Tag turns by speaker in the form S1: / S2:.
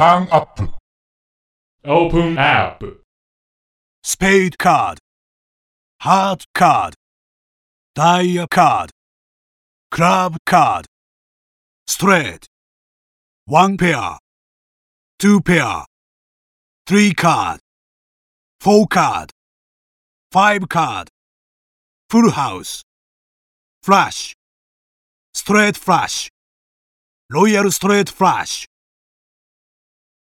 S1: ターンアップ
S2: Open Up.
S3: spade card, heart card, dia card, club card, straight, one pair, two pair, three card, four card, five card, full house, Flush. straight flush. royal straight flush.